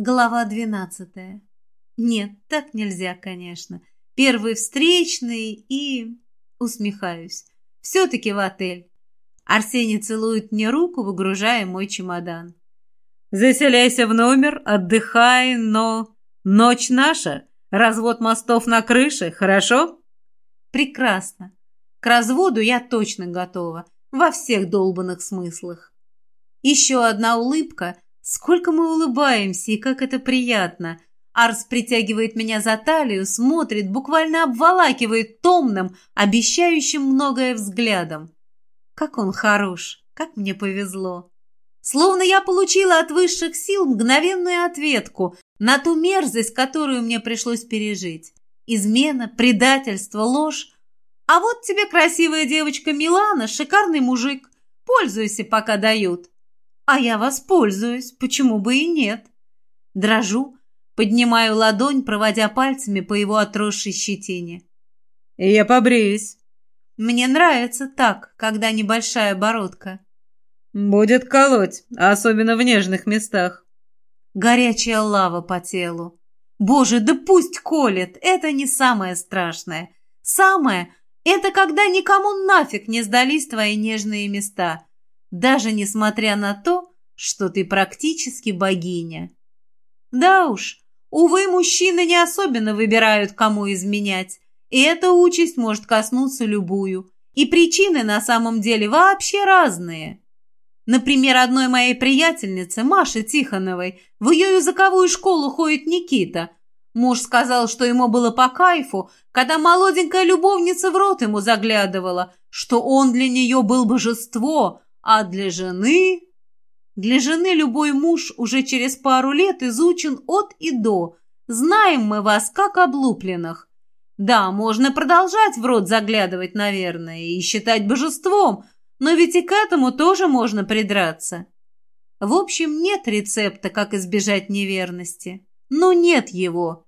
Глава двенадцатая. Нет, так нельзя, конечно. Первый встречный и... Усмехаюсь. Все-таки в отель. Арсений целует мне руку, выгружая мой чемодан. «Заселяйся в номер, отдыхай, но... Ночь наша, развод мостов на крыше, хорошо?» «Прекрасно. К разводу я точно готова, во всех долбанных смыслах. Еще одна улыбка — Сколько мы улыбаемся, и как это приятно. Арс притягивает меня за талию, смотрит, буквально обволакивает томным, обещающим многое взглядом. Как он хорош, как мне повезло. Словно я получила от высших сил мгновенную ответку на ту мерзость, которую мне пришлось пережить. Измена, предательство, ложь. А вот тебе красивая девочка Милана, шикарный мужик. Пользуйся, пока дают. А я воспользуюсь, почему бы и нет? Дрожу, поднимаю ладонь, проводя пальцами по его отросшей щетине. Я побреюсь. Мне нравится так, когда небольшая бородка. Будет колоть, особенно в нежных местах. Горячая лава по телу. Боже, да пусть колет, это не самое страшное. Самое — это когда никому нафиг не сдались твои нежные места даже несмотря на то, что ты практически богиня. Да уж, увы, мужчины не особенно выбирают, кому изменять, и эта участь может коснуться любую, и причины на самом деле вообще разные. Например, одной моей приятельнице, Маше Тихоновой, в ее языковую школу ходит Никита. Муж сказал, что ему было по кайфу, когда молоденькая любовница в рот ему заглядывала, что он для нее был божество, а для жены... Для жены любой муж уже через пару лет изучен от и до. Знаем мы вас, как облупленных. Да, можно продолжать в рот заглядывать, наверное, и считать божеством, но ведь и к этому тоже можно придраться. В общем, нет рецепта, как избежать неверности. Но нет его.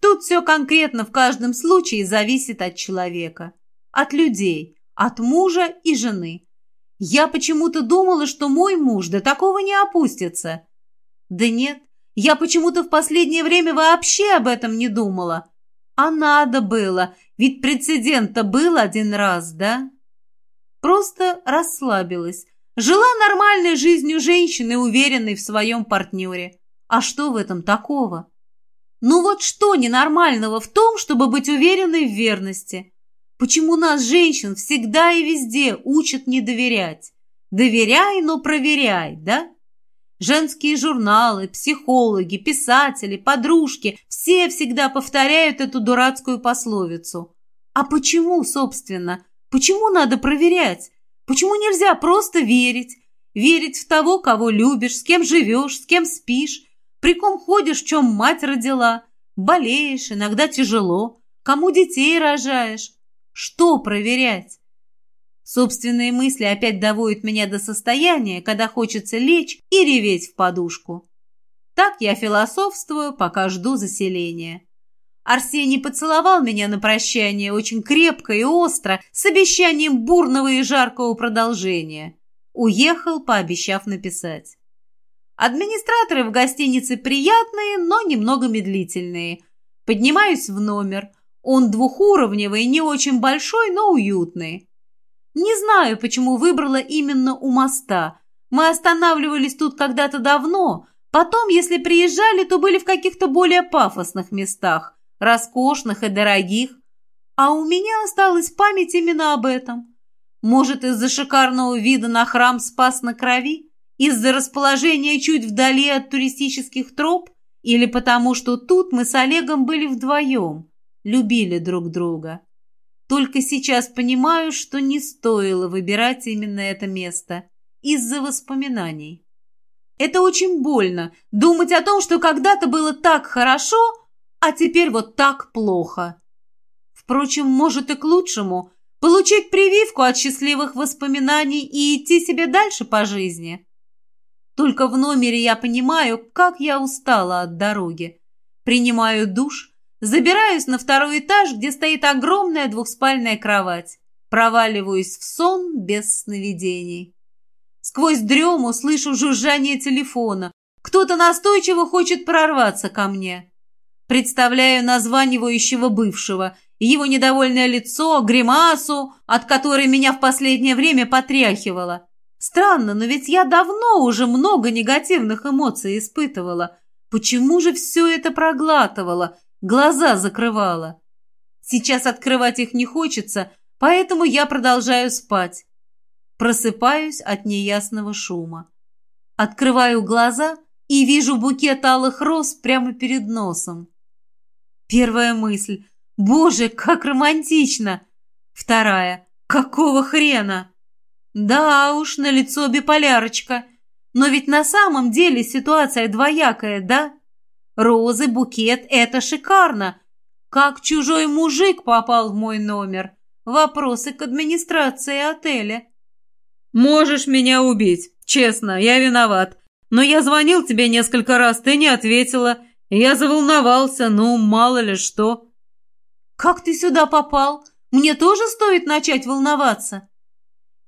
Тут все конкретно в каждом случае зависит от человека, от людей, от мужа и жены. Я почему-то думала, что мой муж до такого не опустится. Да нет, я почему-то в последнее время вообще об этом не думала. А надо было, ведь прецедент-то был один раз, да? Просто расслабилась. Жила нормальной жизнью женщины, уверенной в своем партнере. А что в этом такого? Ну вот что ненормального в том, чтобы быть уверенной в верности? Почему нас, женщин, всегда и везде учат не доверять? Доверяй, но проверяй, да? Женские журналы, психологи, писатели, подружки – все всегда повторяют эту дурацкую пословицу. А почему, собственно? Почему надо проверять? Почему нельзя просто верить? Верить в того, кого любишь, с кем живешь, с кем спишь, при ком ходишь, в чем мать родила, болеешь, иногда тяжело, кому детей рожаешь. Что проверять? Собственные мысли опять доводят меня до состояния, когда хочется лечь и реветь в подушку. Так я философствую, пока жду заселения. Арсений поцеловал меня на прощание очень крепко и остро, с обещанием бурного и жаркого продолжения. Уехал, пообещав написать. Администраторы в гостинице приятные, но немного медлительные. Поднимаюсь в номер. Он двухуровневый, не очень большой, но уютный. Не знаю, почему выбрала именно у моста. Мы останавливались тут когда-то давно. Потом, если приезжали, то были в каких-то более пафосных местах, роскошных и дорогих. А у меня осталась память именно об этом. Может, из-за шикарного вида на храм Спас на Крови? Из-за расположения чуть вдали от туристических троп? Или потому, что тут мы с Олегом были вдвоем? Любили друг друга. Только сейчас понимаю, что не стоило выбирать именно это место из-за воспоминаний. Это очень больно, думать о том, что когда-то было так хорошо, а теперь вот так плохо. Впрочем, может и к лучшему получить прививку от счастливых воспоминаний и идти себе дальше по жизни. Только в номере я понимаю, как я устала от дороги. Принимаю душ, Забираюсь на второй этаж, где стоит огромная двухспальная кровать. Проваливаюсь в сон без сновидений. Сквозь дрему слышу жужжание телефона. Кто-то настойчиво хочет прорваться ко мне. Представляю названивающего бывшего, его недовольное лицо, гримасу, от которой меня в последнее время потряхивало. Странно, но ведь я давно уже много негативных эмоций испытывала. Почему же все это проглатывала, глаза закрывала? Сейчас открывать их не хочется, поэтому я продолжаю спать. Просыпаюсь от неясного шума. Открываю глаза и вижу букет алых роз прямо перед носом. Первая мысль – «Боже, как романтично!» Вторая – «Какого хрена?» Да уж, на лицо биполярочка. Но ведь на самом деле ситуация двоякая, да? Розы, букет – это шикарно. Как чужой мужик попал в мой номер? Вопросы к администрации отеля. Можешь меня убить. Честно, я виноват. Но я звонил тебе несколько раз, ты не ответила. Я заволновался, ну, мало ли что. Как ты сюда попал? Мне тоже стоит начать волноваться?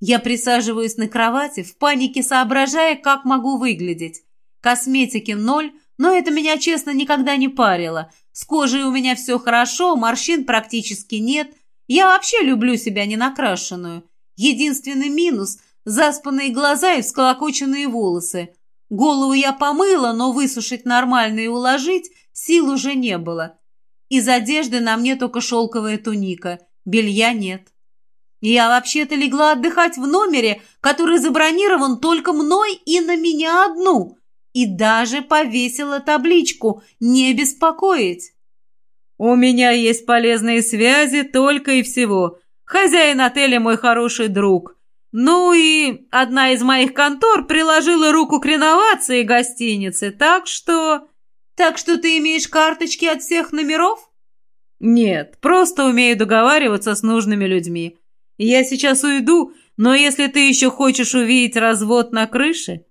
Я присаживаюсь на кровати, в панике соображая, как могу выглядеть. Косметики ноль, но это меня, честно, никогда не парило. С кожей у меня все хорошо, морщин практически нет. Я вообще люблю себя ненакрашенную. Единственный минус – заспанные глаза и всколокоченные волосы. Голову я помыла, но высушить нормально и уложить сил уже не было. Из одежды на мне только шелковая туника, белья нет. Я вообще-то легла отдыхать в номере, который забронирован только мной и на меня одну, и даже повесила табличку «Не беспокоить». «У меня есть полезные связи только и всего. Хозяин отеля мой хороший друг. Ну и одна из моих контор приложила руку к реновации гостиницы, так что...» «Так что ты имеешь карточки от всех номеров?» «Нет, просто умею договариваться с нужными людьми. Я сейчас уйду, но если ты еще хочешь увидеть развод на крыше...»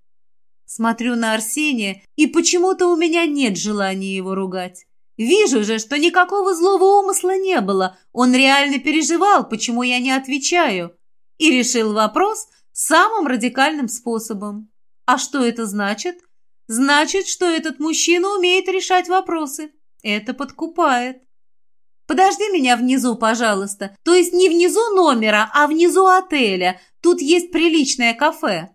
Смотрю на Арсения, и почему-то у меня нет желания его ругать. Вижу же, что никакого злого умысла не было. Он реально переживал, почему я не отвечаю. И решил вопрос самым радикальным способом. А что это значит? Значит, что этот мужчина умеет решать вопросы. Это подкупает. Подожди меня внизу, пожалуйста. То есть не внизу номера, а внизу отеля. Тут есть приличное кафе».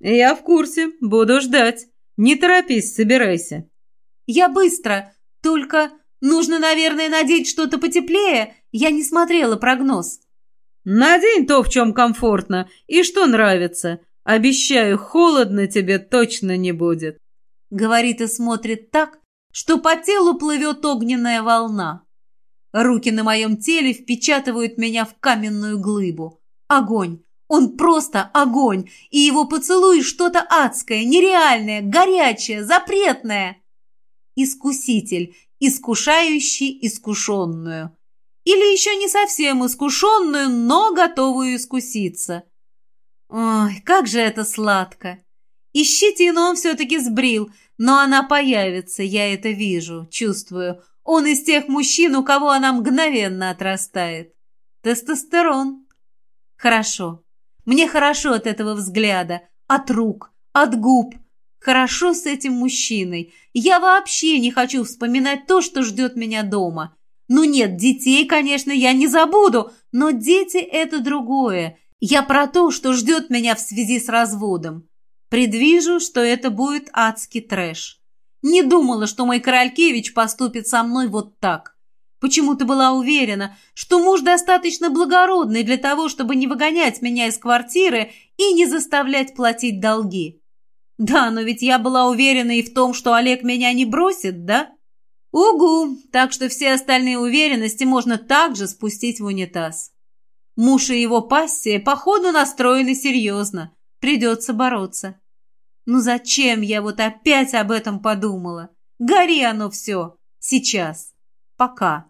«Я в курсе. Буду ждать. Не торопись, собирайся». «Я быстро. Только нужно, наверное, надеть что-то потеплее. Я не смотрела прогноз». «Надень то, в чем комфортно и что нравится. Обещаю, холодно тебе точно не будет». Говорит и смотрит так, что по телу плывет огненная волна. Руки на моем теле впечатывают меня в каменную глыбу. Огонь! Он просто огонь, и его поцелуй что-то адское, нереальное, горячее, запретное. Искуситель, искушающий искушенную. Или еще не совсем искушенную, но готовую искуситься. Ой, как же это сладко! И щетину он все-таки сбрил, но она появится, я это вижу, чувствую. Он из тех мужчин, у кого она мгновенно отрастает. Тестостерон. Хорошо. Мне хорошо от этого взгляда, от рук, от губ. Хорошо с этим мужчиной. Я вообще не хочу вспоминать то, что ждет меня дома. Ну нет, детей, конечно, я не забуду, но дети – это другое. Я про то, что ждет меня в связи с разводом. Предвижу, что это будет адский трэш. Не думала, что мой Королькевич поступит со мной вот так. Почему-то была уверена, что муж достаточно благородный для того, чтобы не выгонять меня из квартиры и не заставлять платить долги. Да, но ведь я была уверена и в том, что Олег меня не бросит, да? Угу, так что все остальные уверенности можно также спустить в унитаз. Муж и его пассия, походу, настроены серьезно. Придется бороться. Ну зачем я вот опять об этом подумала? Гори оно все. Сейчас. Пока.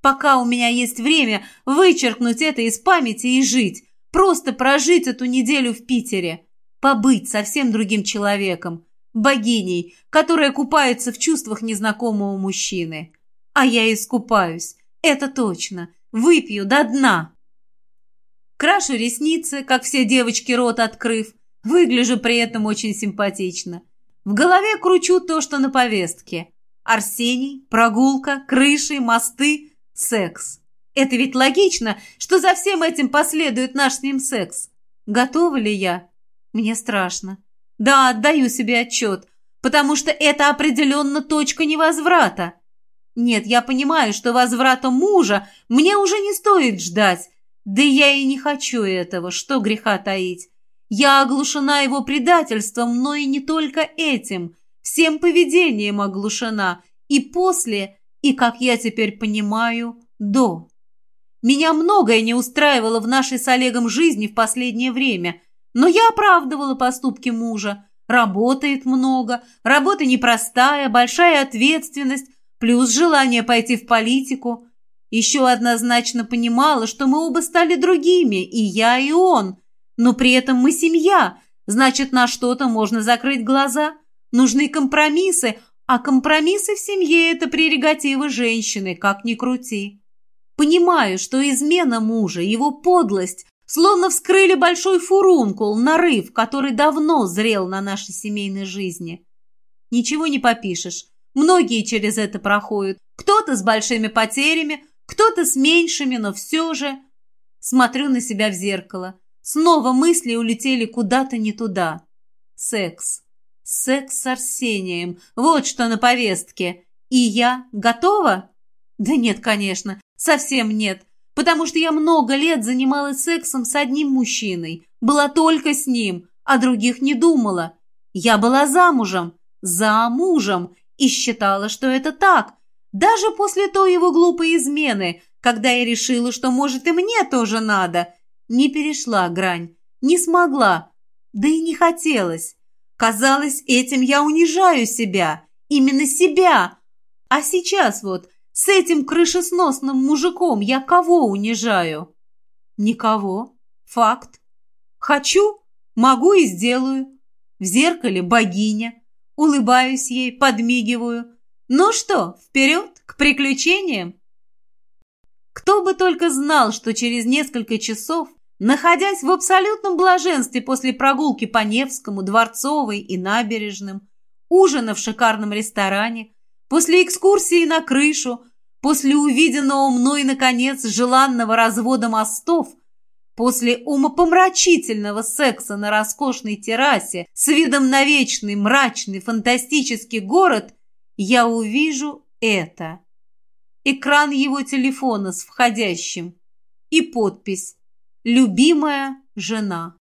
Пока у меня есть время вычеркнуть это из памяти и жить. Просто прожить эту неделю в Питере. Побыть совсем другим человеком. Богиней, которая купается в чувствах незнакомого мужчины. А я искупаюсь. Это точно. Выпью до дна. Крашу ресницы, как все девочки рот открыв, Выгляжу при этом очень симпатично. В голове кручу то, что на повестке. Арсений, прогулка, крыши, мосты, секс. Это ведь логично, что за всем этим последует наш с ним секс. Готова ли я? Мне страшно. Да, отдаю себе отчет, потому что это определенно точка невозврата. Нет, я понимаю, что возврата мужа мне уже не стоит ждать. Да я и не хочу этого, что греха таить. Я оглушена его предательством, но и не только этим. Всем поведением оглушена. И после, и, как я теперь понимаю, до. Меня многое не устраивало в нашей с Олегом жизни в последнее время, но я оправдывала поступки мужа. Работает много, работа непростая, большая ответственность, плюс желание пойти в политику. Еще однозначно понимала, что мы оба стали другими, и я, и он. Но при этом мы семья, значит, на что-то можно закрыть глаза. Нужны компромиссы, а компромиссы в семье – это прерогатива женщины, как ни крути. Понимаю, что измена мужа, его подлость, словно вскрыли большой фурункул, нарыв, который давно зрел на нашей семейной жизни. Ничего не попишешь. Многие через это проходят. Кто-то с большими потерями, кто-то с меньшими, но все же... Смотрю на себя в зеркало. Снова мысли улетели куда-то не туда. Секс. Секс с Арсением. Вот что на повестке. И я готова? Да нет, конечно. Совсем нет. Потому что я много лет занималась сексом с одним мужчиной. Была только с ним, а других не думала. Я была замужем. За мужем. И считала, что это так. Даже после той его глупой измены, когда я решила, что, может, и мне тоже надо. Не перешла грань. Не смогла. Да и не хотелось. Казалось, этим я унижаю себя. Именно себя. А сейчас вот с этим крышесносным мужиком я кого унижаю? Никого. Факт. Хочу, могу и сделаю. В зеркале богиня. Улыбаюсь ей, подмигиваю. Ну что, вперед, к приключениям? Кто бы только знал, что через несколько часов, находясь в абсолютном блаженстве после прогулки по Невскому, Дворцовой и набережным, ужина в шикарном ресторане, после экскурсии на крышу, После увиденного мной, наконец, желанного развода мостов, после умопомрачительного секса на роскошной террасе с видом на вечный, мрачный, фантастический город, я увижу это. Экран его телефона с входящим и подпись «Любимая жена».